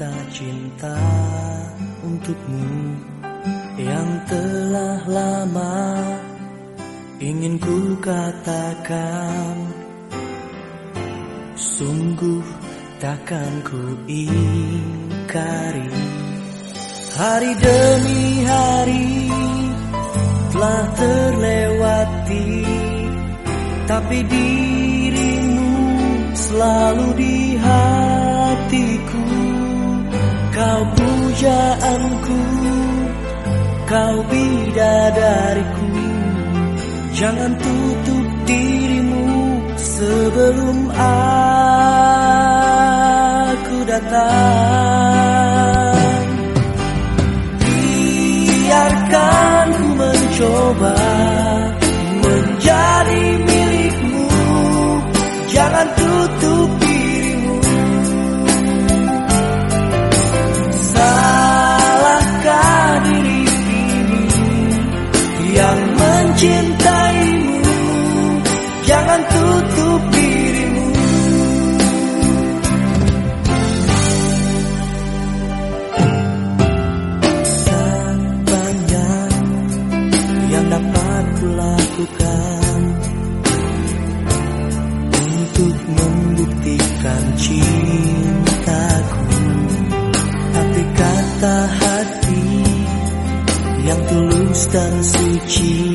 kata cinta untukmu yang telah lama ingin ku katakan sungguh takkan ku ingkari hari demi hari telah terlewati tapi dirimu selalu dihati. Kau pujaanku Kau bidadariku. Jangan tutup dirimu Sebelum aku datang. Biarkan ku mencoba Menjadi milikmu. Jangan tutup dan suci.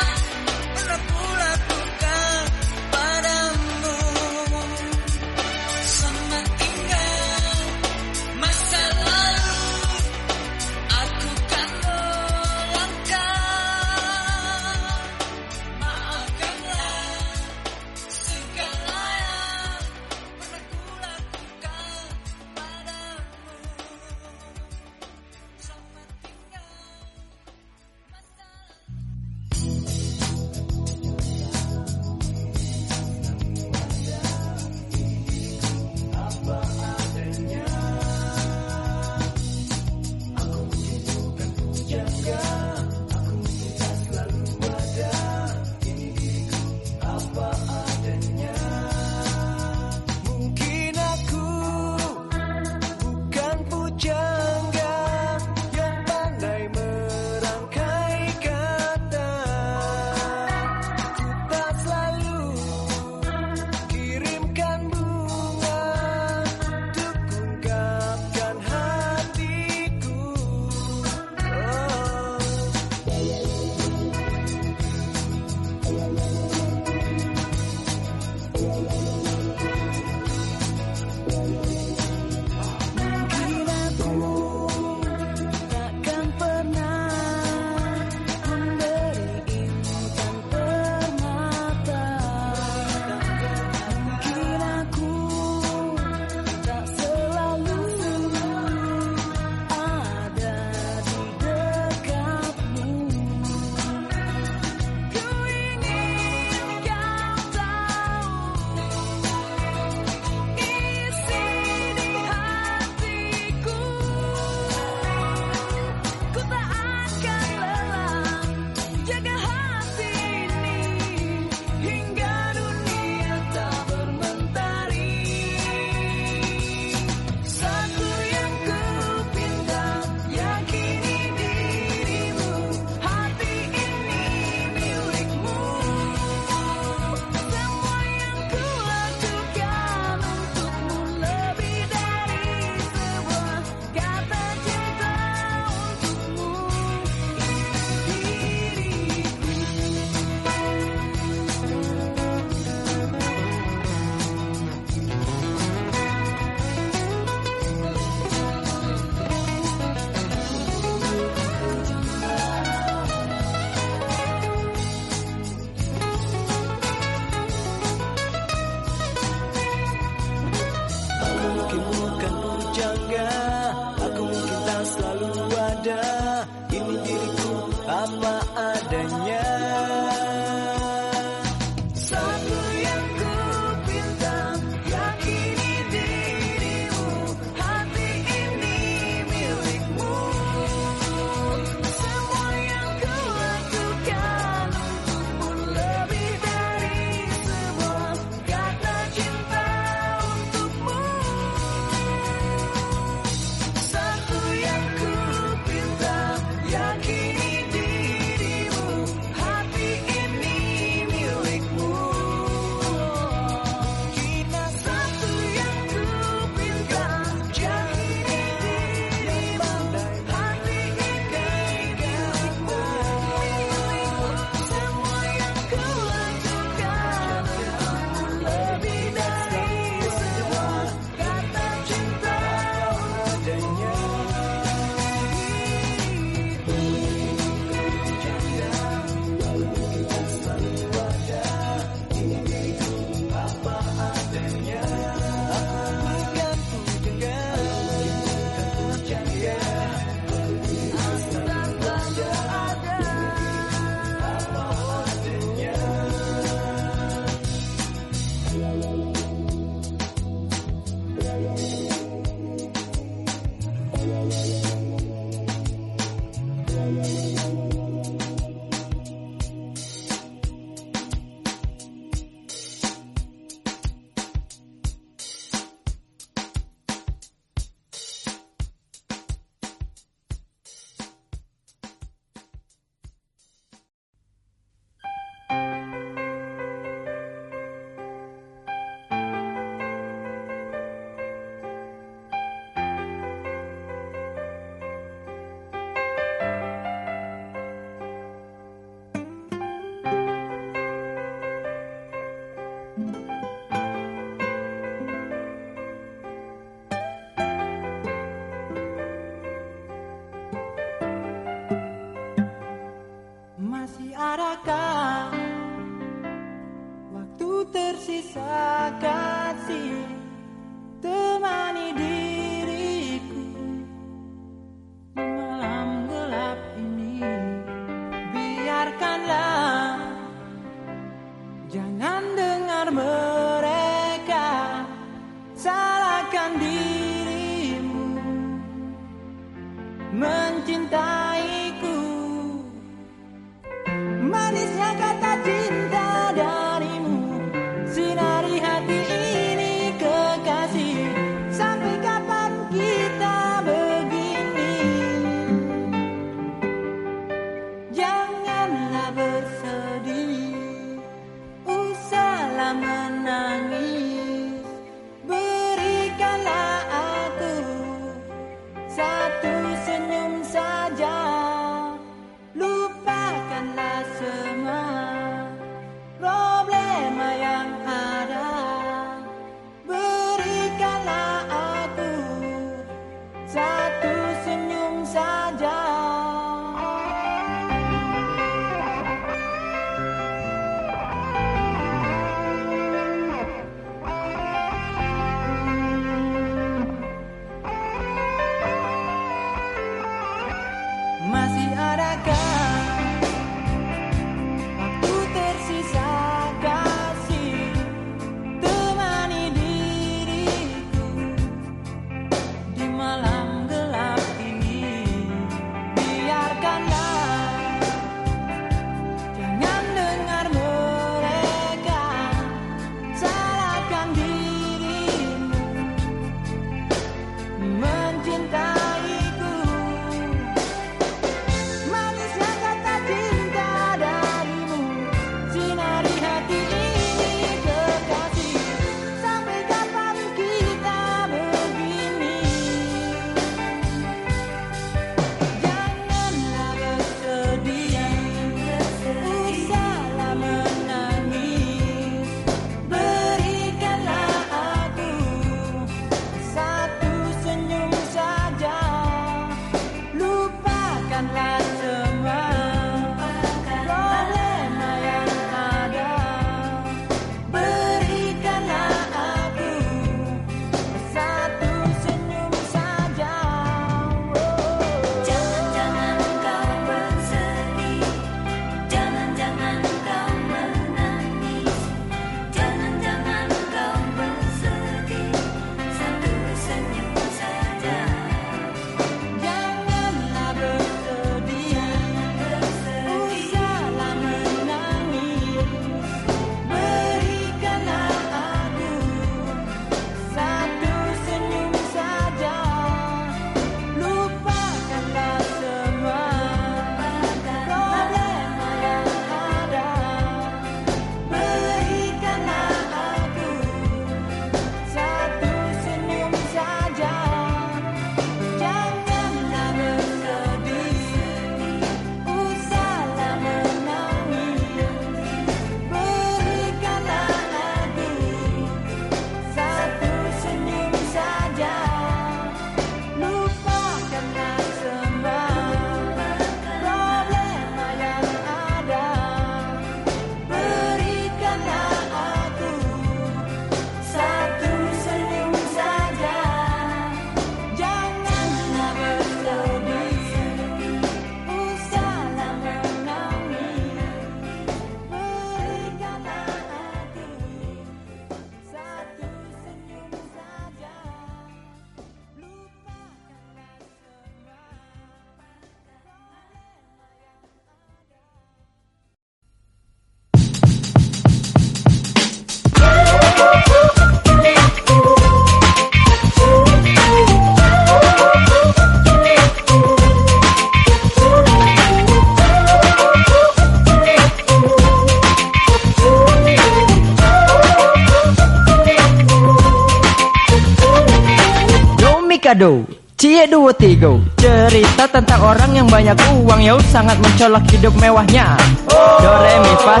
beliau sangat mencolok hidup mewahnya. Do re mi fa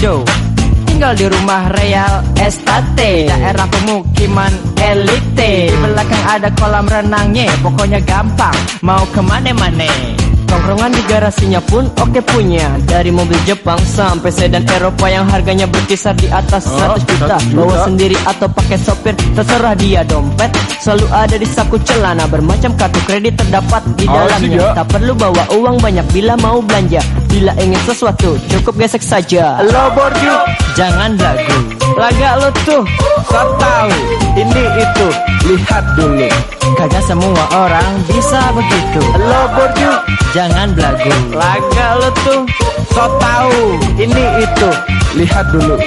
do Tinggal di rumah real estate Daerah pemukiman elite. Di belakang ada kolam renangnya Pokoknya gampang. Mau ke mana-mana. Tongkrongan di garasinya pun oke punya. Dari mobil Jepang sampai sedan Eropa Yang harganya berkisar di atas Oh, 100 juta. 100 juta. Bawa sendiri atau pakai sopir Terserah dia. Dompet Selalu ada di saku celana. Bermacam kartu kredit terdapat di dalamnya. siap. Tak perlu bawa uang banyak bila mau belanja Bila ingin sesuatu cukup gesek saja. Lo borju Jangan lagu Laga lo tuh So tau Ini itu. Lihat dulu. Kagak semua orang bisa begitu. Lo borju Jangan belagu Laga lo tuh So tau Ini itu. Lihat dulu.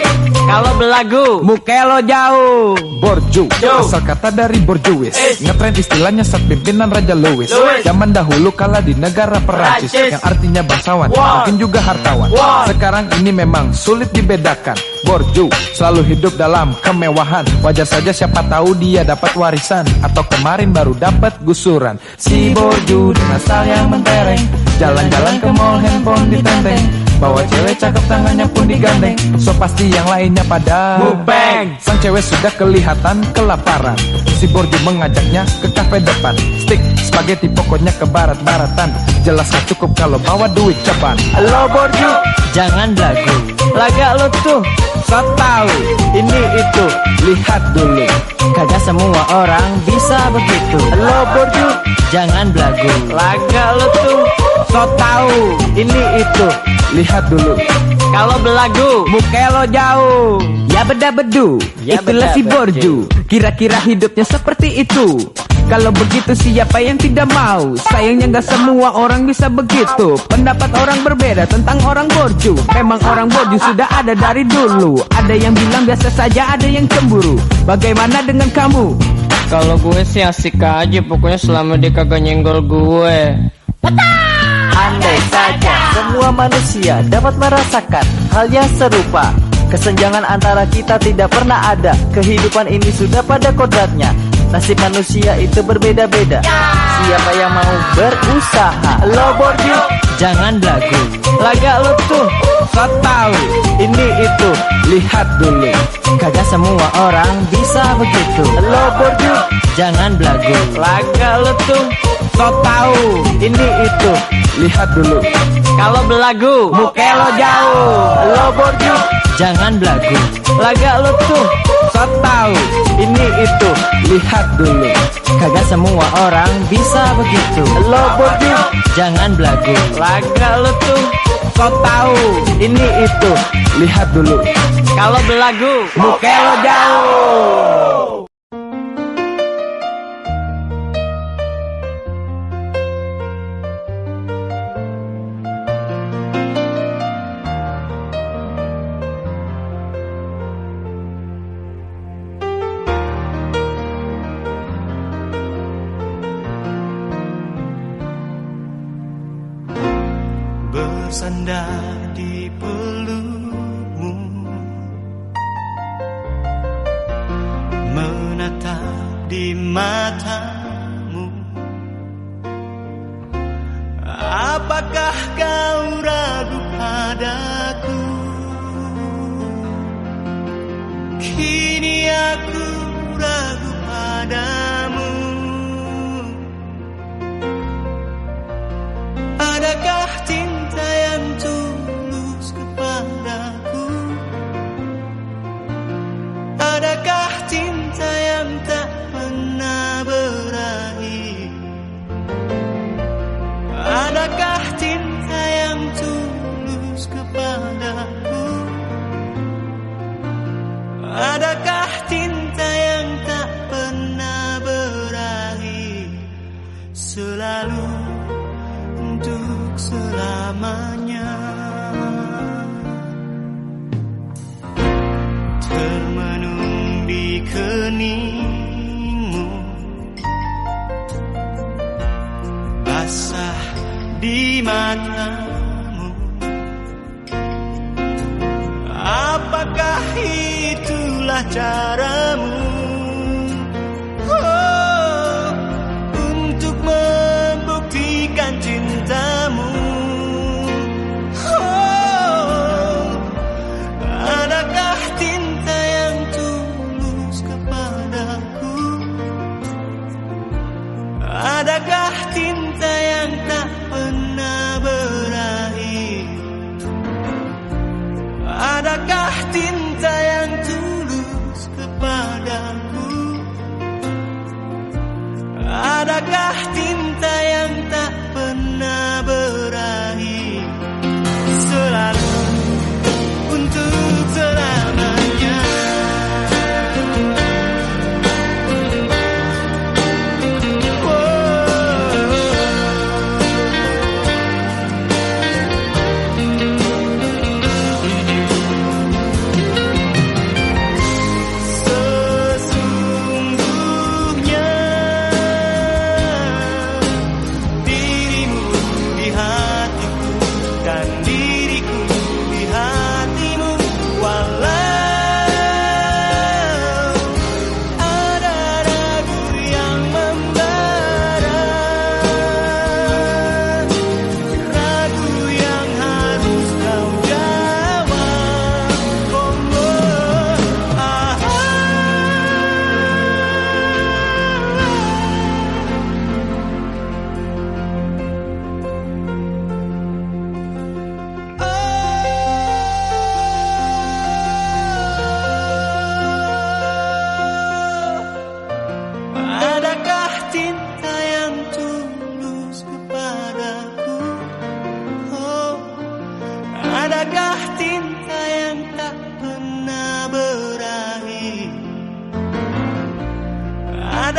Kalau belagu Muka lo jauh. Borju Asal kata dari Borjuis Ngetren istilahnya saat pimpinan Raja Louis. Zaman dahulu kala di negara Perancis. Yang artinya bangsawan. Wah. Mungkin juga hartawan. Sekarang ini memang sulit dibedakan Borju selalu hidup dalam kemewahan. Wajar saja siapa tahu dia dapat warisan. Atau kemarin baru dapat gusuran. Si Borju dengan style yang mentereng. Jalan-jalan ke mall handphone ditenteng. Bawa cewek cakep tangannya pun digandeng. So pasti yang lainnya pada Mubeng. Sang cewek sudah kelihatan kelaparan. Si Borju mengajaknya ke kafe depan. Stick, spaghetti pokoknya ke barat-baratan. Jelas gak cukup kalau bawa duit cepat. Lo borju! Jangan belagu Laga lo tuh So tau Ini itu. Lihat dulu. Kagak semua orang bisa begitu. Lo borju Jangan belagu. Laga lo tuh. So tau Ini itu. Lihat dulu. Kalau belagu. Muka lo jauh. Ya beda bedu Ya Itulah beda si borju. Kira-kira hidupnya seperti itu kalau begitu siapa yang tidak mau? Sayangnya gak semua orang bisa begitu. Pendapat orang berbeda tentang orang borju. Memang orang borju sudah ada dari dulu. Ada yang bilang biasa saja ada yang cemburu. Bagaimana dengan kamu? Kalau gue sih asik aja pokoknya selama dia kagak nyenggol gue. Andai saja semua manusia dapat merasakan hal yang serupa. Kesenjangan antara kita tidak pernah ada. Kehidupan ini sudah pada kodratnya Nasib manusia itu berbeda-beda. Siapa yang mau berusaha? Lo borju Jangan belagu Laga lo tuh So tau Ini itu. Lihat dulu. Kagak semua orang bisa begitu. Lo borju Jangan belagu Laga lo tuh So tau Ini itu. Lihat dulu. Kalau belagu Muka lo jauh. Lo borju Jangan belagu Laga lo tuh So tau Ini itu. Lihat dulu. Kagak semua orang bisa begitu. Lo borju Jangan belagu. Laga lo tuh. So tau Ini itu. Lihat dulu. Kalau belagu Muka lo jauh bersandar di pelukmu menatap di matamu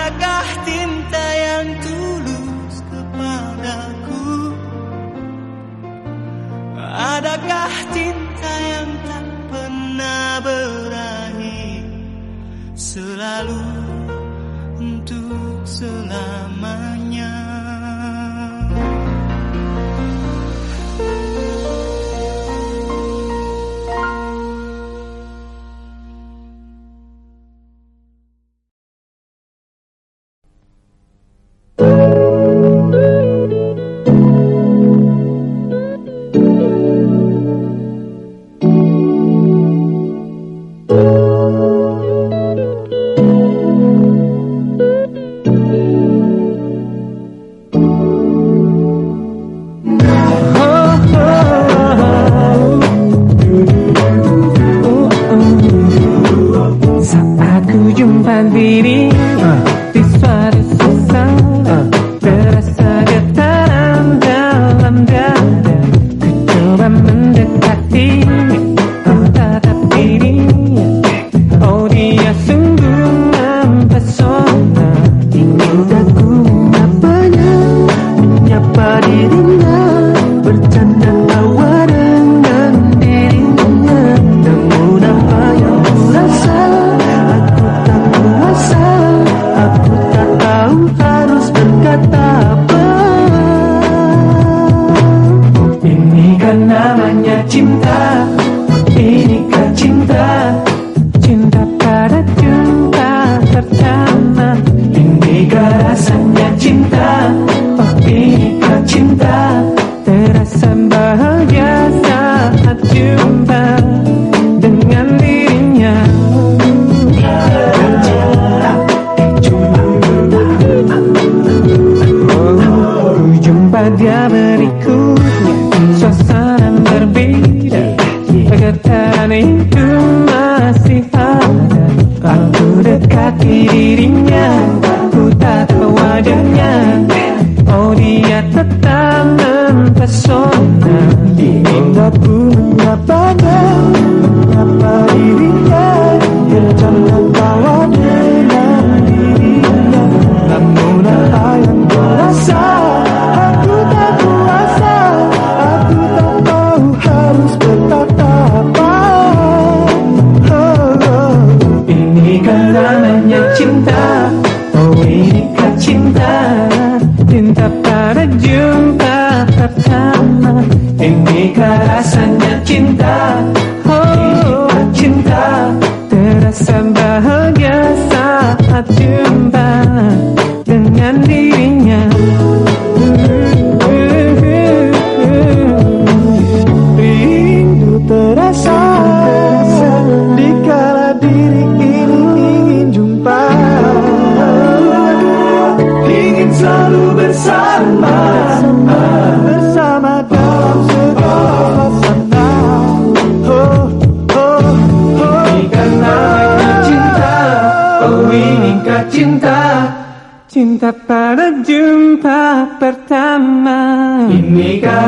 sacaste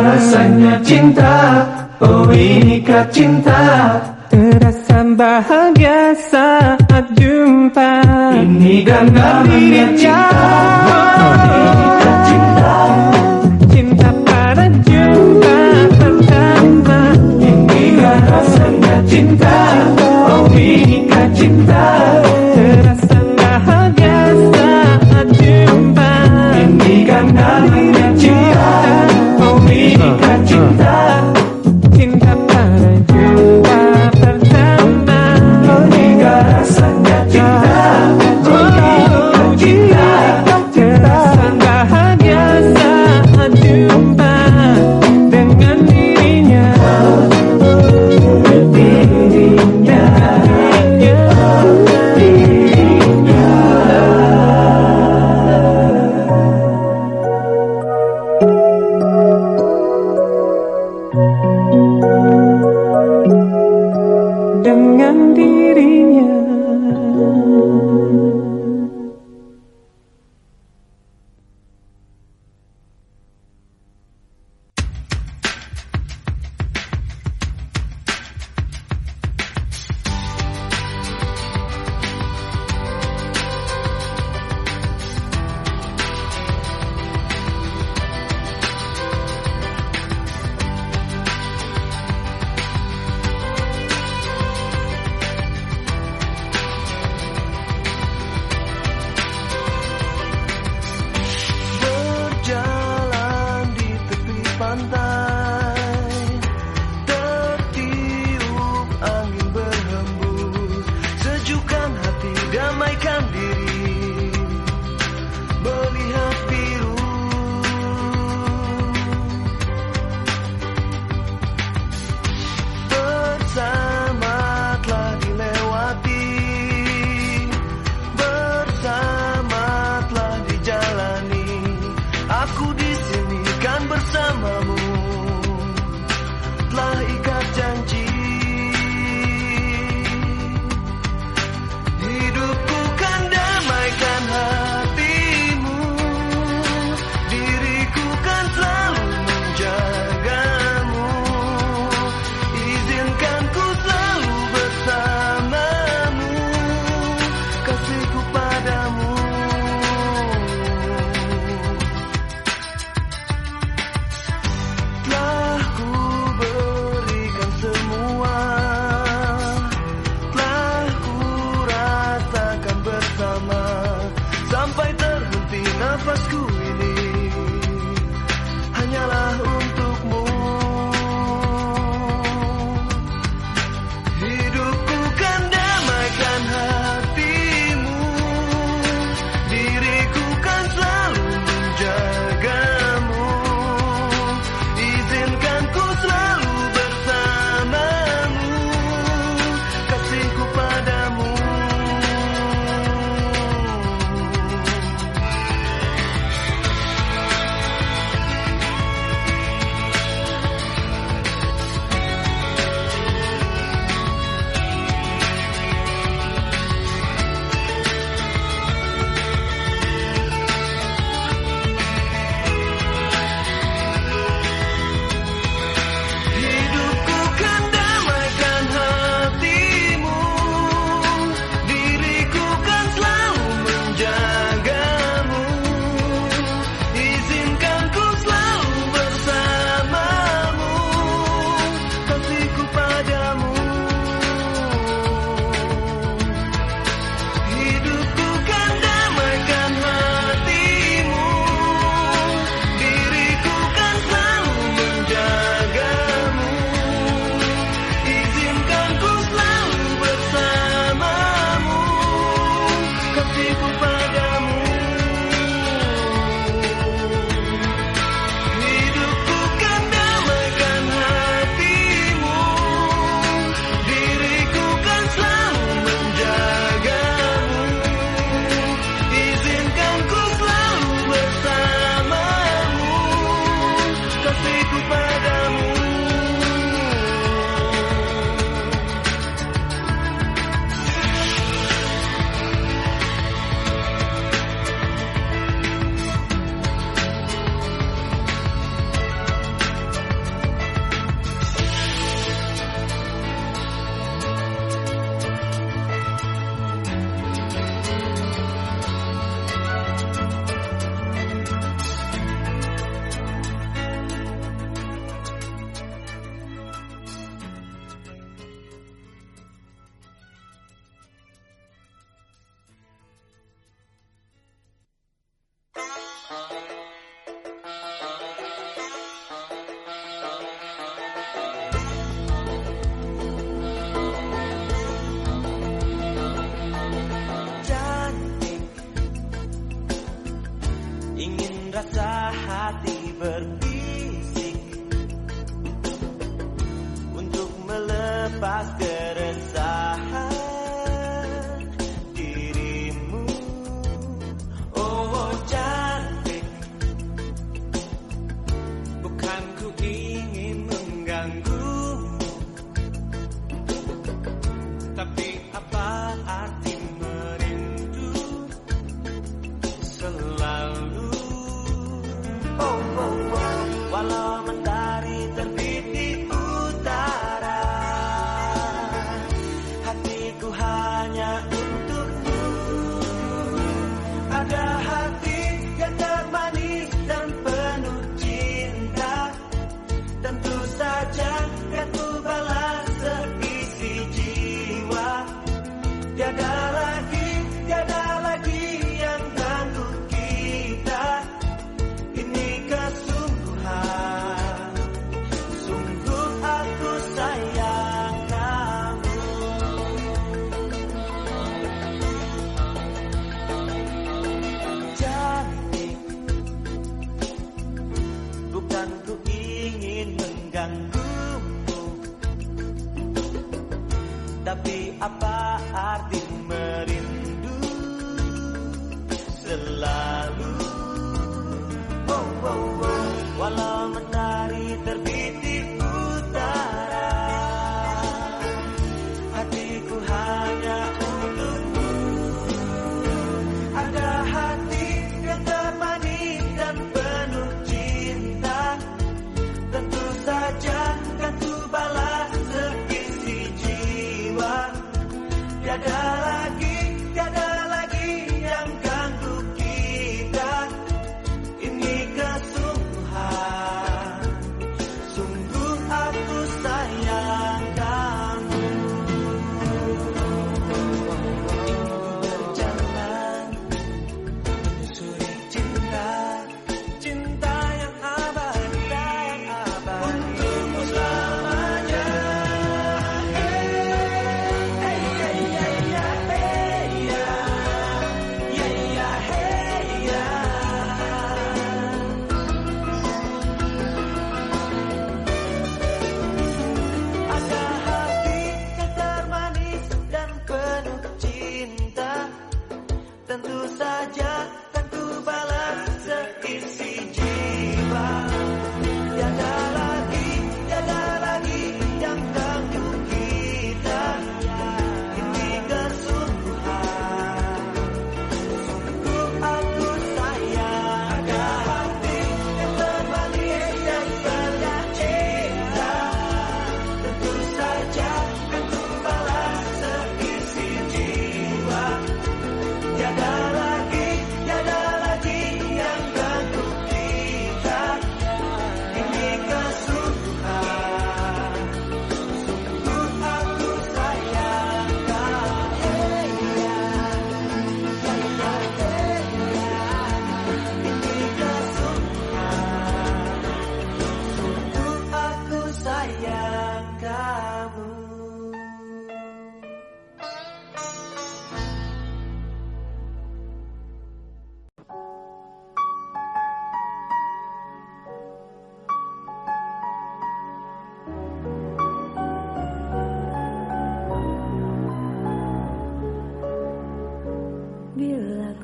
rasanya cinta Oh inikah cinta? Terasa bahagia saat jumpa. Ini genggaman cinta.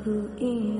Ku ingat